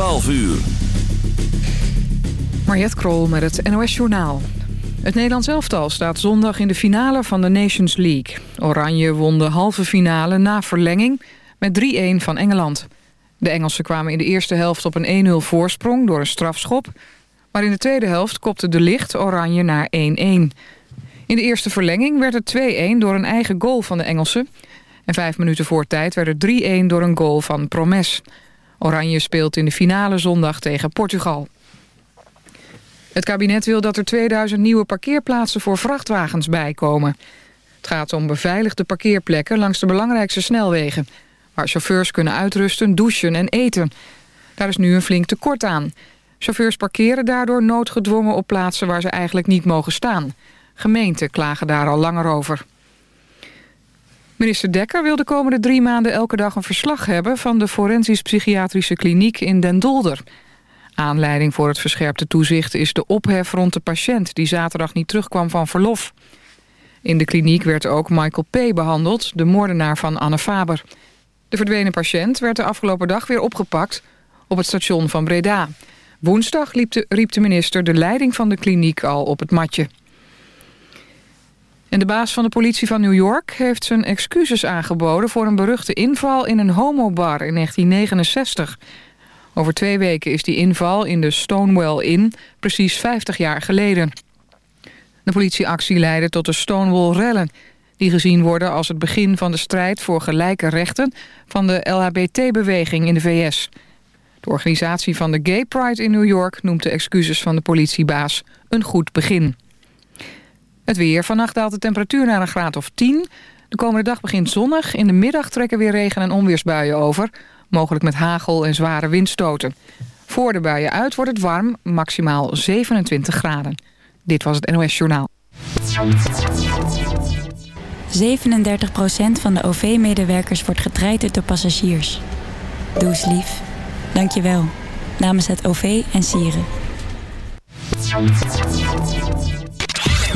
12 uur. Mariette Krol met het NOS Journaal. Het Nederlands elftal staat zondag in de finale van de Nations League. Oranje won de halve finale na verlenging met 3-1 van Engeland. De Engelsen kwamen in de eerste helft op een 1-0 voorsprong door een strafschop... maar in de tweede helft kopte de licht Oranje naar 1-1. In de eerste verlenging werd het 2-1 door een eigen goal van de Engelsen... en vijf minuten voor tijd werd het 3-1 door een goal van Promes... Oranje speelt in de finale zondag tegen Portugal. Het kabinet wil dat er 2000 nieuwe parkeerplaatsen voor vrachtwagens bijkomen. Het gaat om beveiligde parkeerplekken langs de belangrijkste snelwegen... waar chauffeurs kunnen uitrusten, douchen en eten. Daar is nu een flink tekort aan. Chauffeurs parkeren daardoor noodgedwongen op plaatsen waar ze eigenlijk niet mogen staan. Gemeenten klagen daar al langer over. Minister Dekker wil de komende drie maanden elke dag een verslag hebben... van de forensisch-psychiatrische kliniek in Den Dolder. Aanleiding voor het verscherpte toezicht is de ophef rond de patiënt... die zaterdag niet terugkwam van verlof. In de kliniek werd ook Michael P. behandeld, de moordenaar van Anne Faber. De verdwenen patiënt werd de afgelopen dag weer opgepakt... op het station van Breda. Woensdag riep de minister de leiding van de kliniek al op het matje. En de baas van de politie van New York heeft zijn excuses aangeboden... voor een beruchte inval in een homobar in 1969. Over twee weken is die inval in de Stonewall Inn precies 50 jaar geleden. De politieactie leidde tot de Stonewall-rellen... die gezien worden als het begin van de strijd voor gelijke rechten... van de LHBT-beweging in de VS. De organisatie van de Gay Pride in New York noemt de excuses van de politiebaas een goed begin. Het weer. Vannacht daalt de temperatuur naar een graad of 10. De komende dag begint zonnig. In de middag trekken weer regen- en onweersbuien over. Mogelijk met hagel en zware windstoten. Voor de buien uit wordt het warm, maximaal 27 graden. Dit was het NOS Journaal. 37% van de OV-medewerkers wordt getraind door passagiers. Doe eens lief. Dank je wel. Namens het OV en Sieren.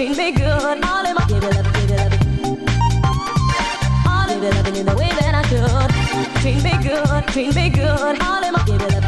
treat me good. All in my give it love, give it love. All in Give it loving in the way that I could. Treat me good, treat me good. All in my give it love.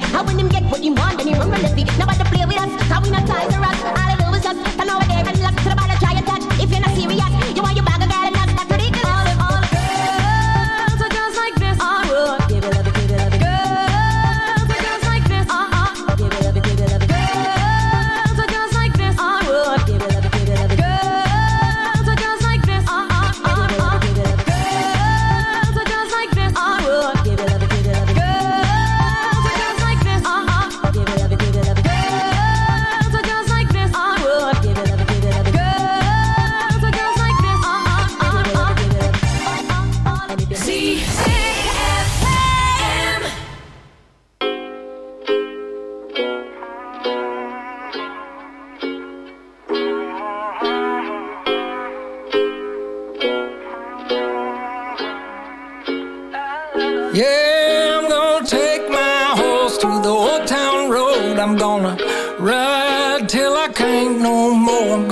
I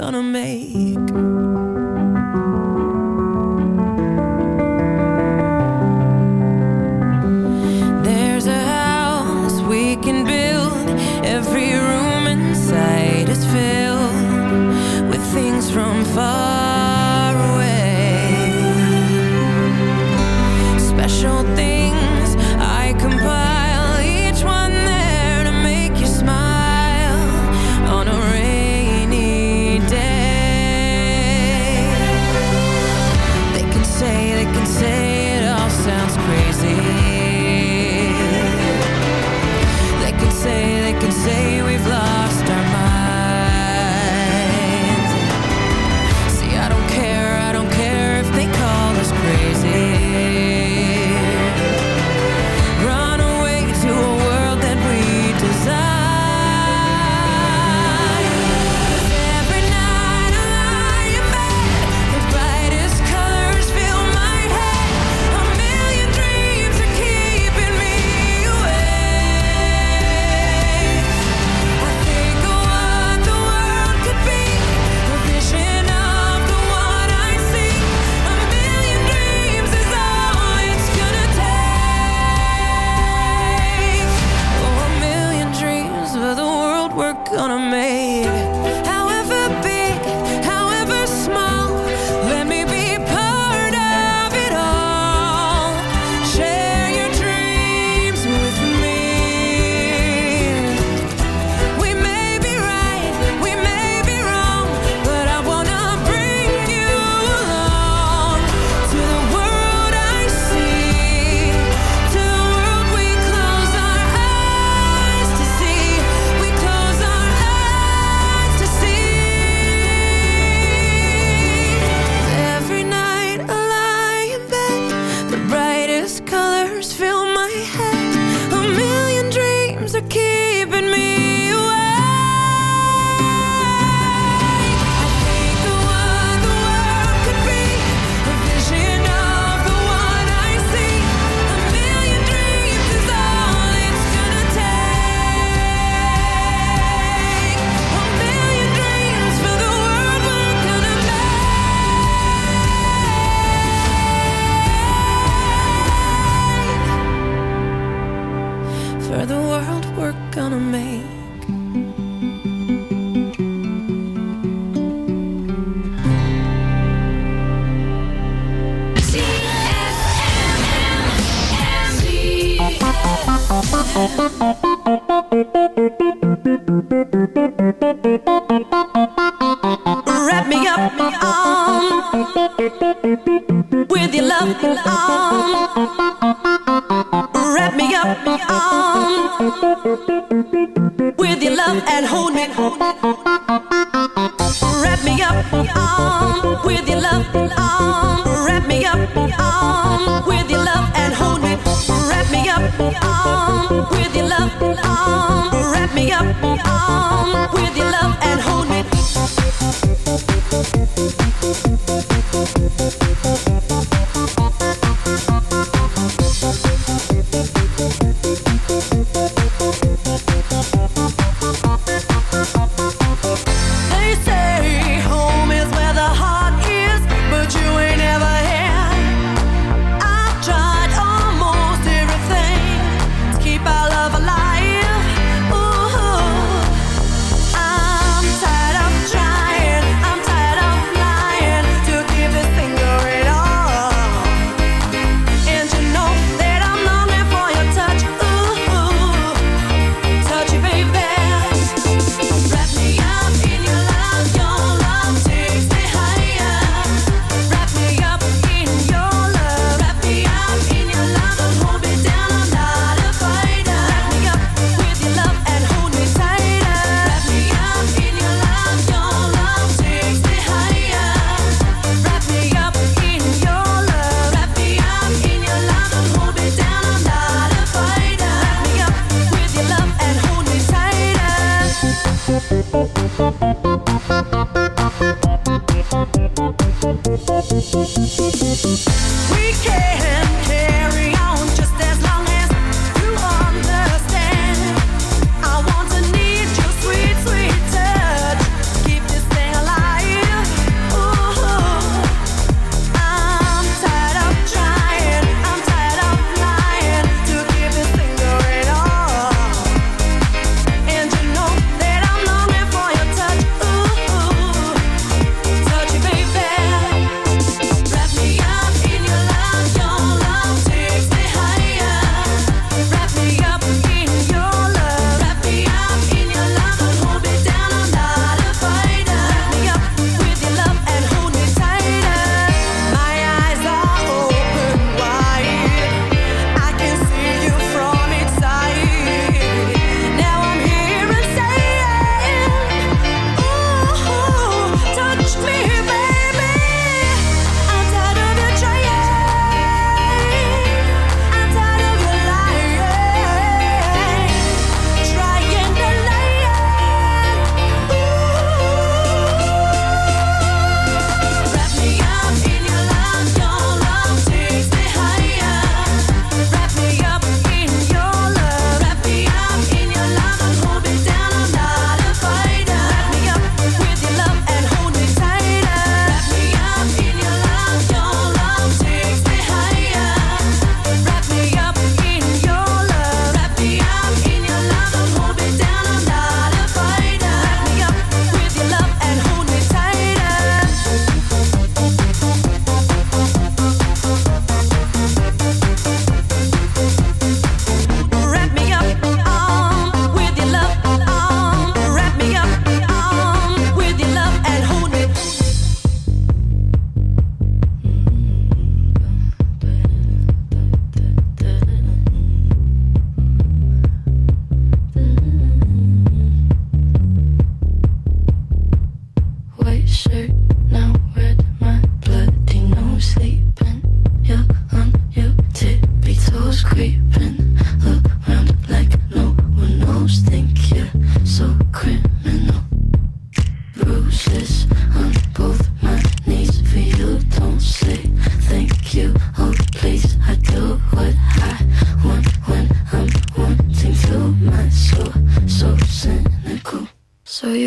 gonna make.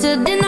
to dinner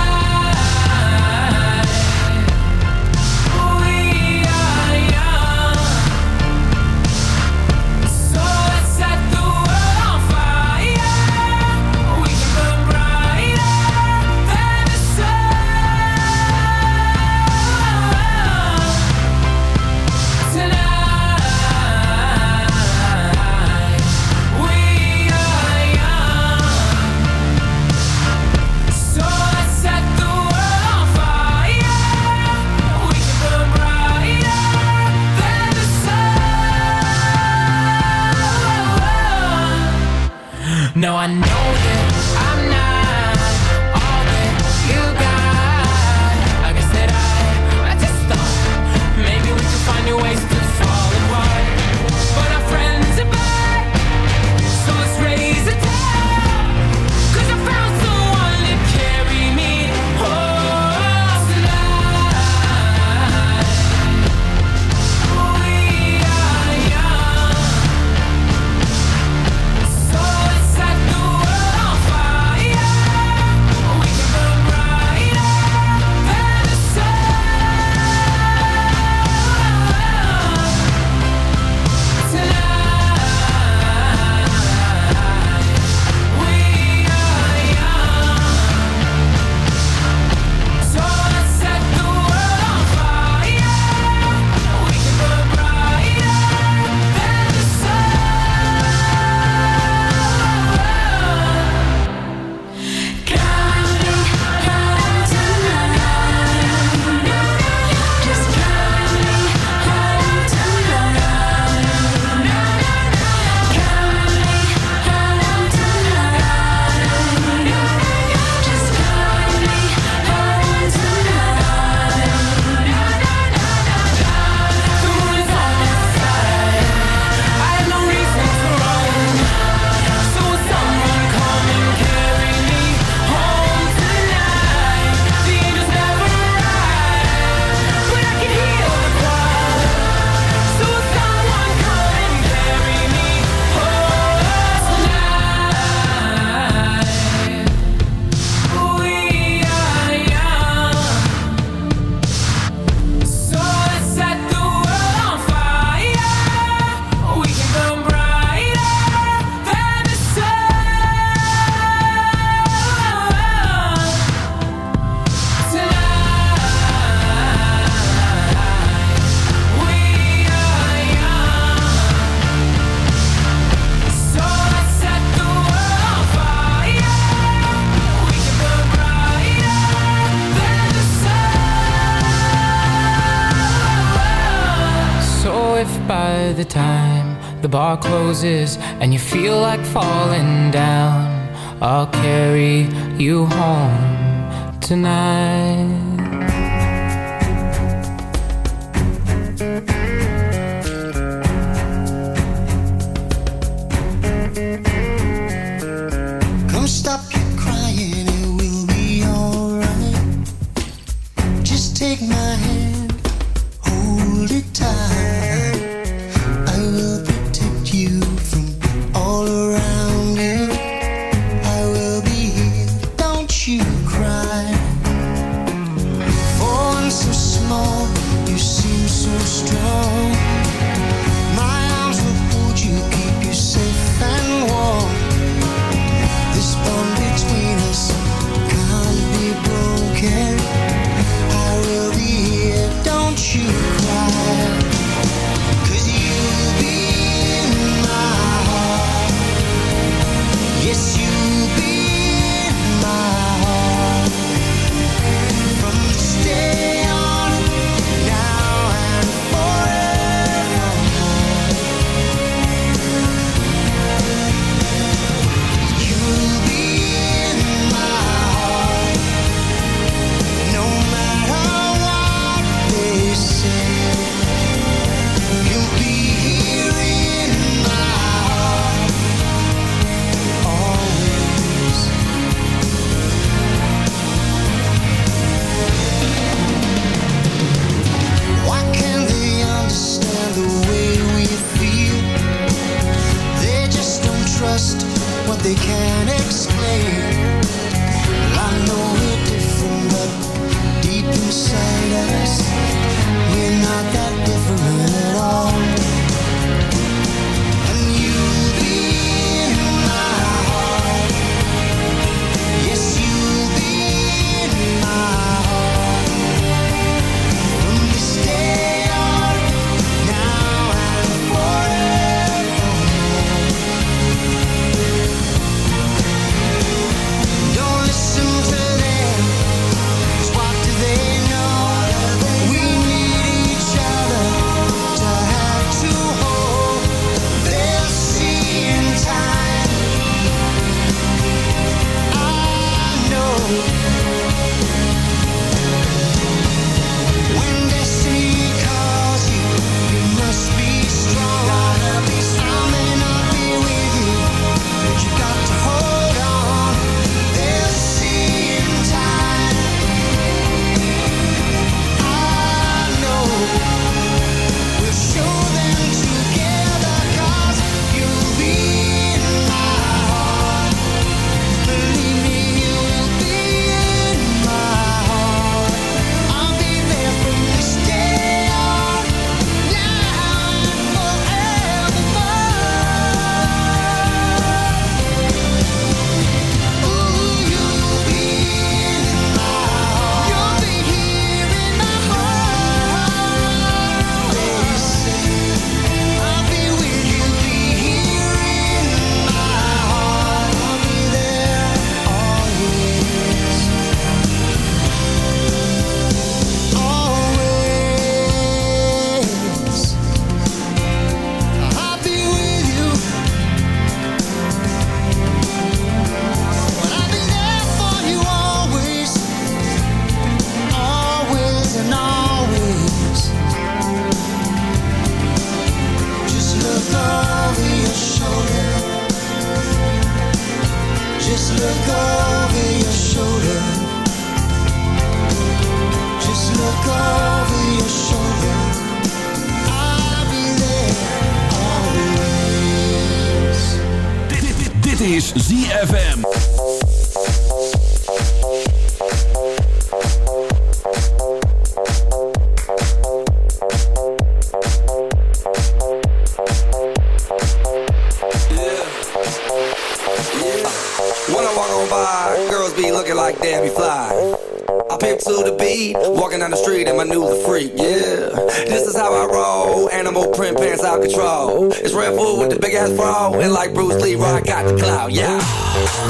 tonight.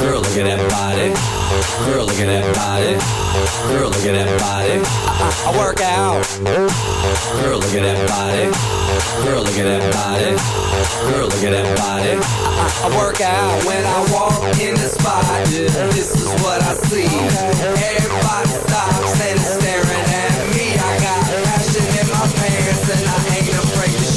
Girl, look at that body. Girl, look at that body. Girl, look at that body. I, I, I work out Girl, look at that body. Girl, look at that body. Girl, look at that body. I, I work out when I walk in the spot. This is what I see. Everybody stops and is staring at me. I got passion in my pants and I ain't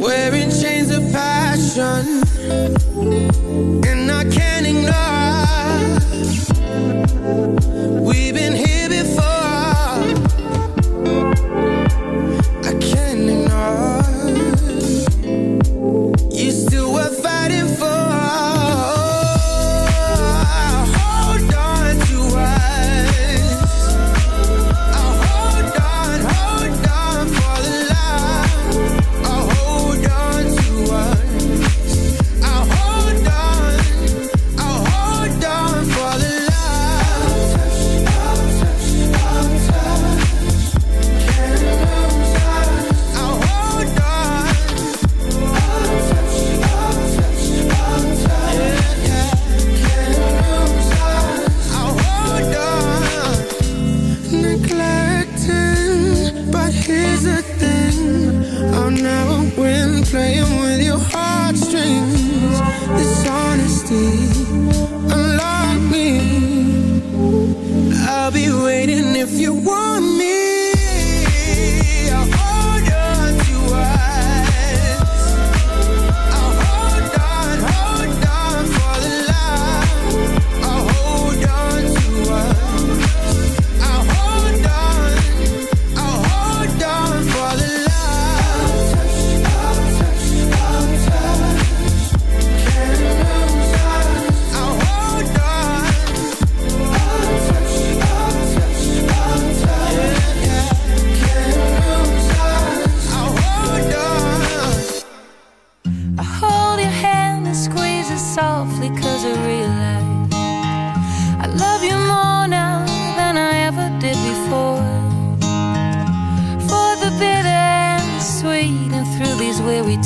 Wearing chains of passion.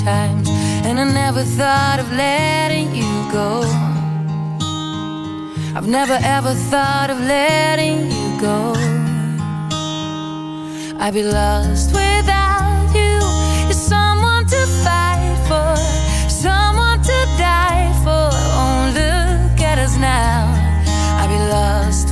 times, and I never thought of letting you go. I've never ever thought of letting you go. I'd be lost without you. You're someone to fight for, someone to die for. Oh, look at us now. I'd be lost.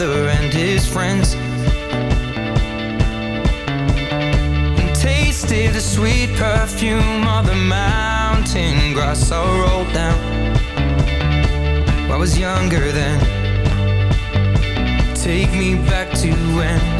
father and his friends. And tasted the sweet perfume of the mountain grass I rolled down. I was younger then. Take me back to when.